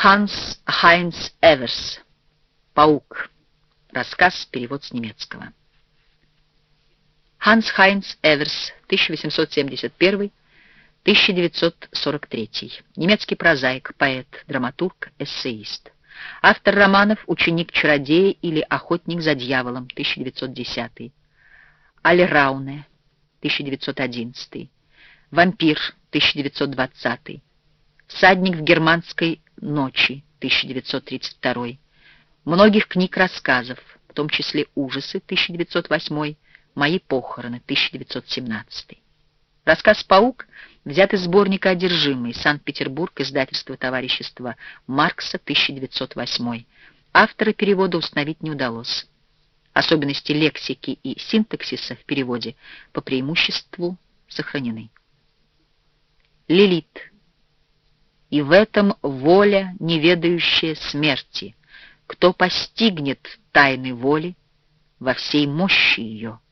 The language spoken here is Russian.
Ханс Хайнц Эверс. Паук. Рассказ, перевод с немецкого. Ханс Хайнц Эверс, 1871-1943. Немецкий прозаик, поэт, драматург, эссеист. Автор романов «Ученик чародея» или «Охотник за дьяволом» 1910. Али Рауне 1911. «Вампир» 1920. «Всадник в германской ночи» 1932. Многих книг рассказов, в том числе «Ужасы» 1908, «Мои похороны» 1917. Рассказ «Паук» взят из сборника «Одержимый», Санкт-Петербург, издательство товарищества Маркса, 1908. Автора перевода установить не удалось. Особенности лексики и синтаксиса в переводе по преимуществу сохранены. Лилит. И в этом воля, неведающая смерти. Кто постигнет тайны воли во всей мощи ее —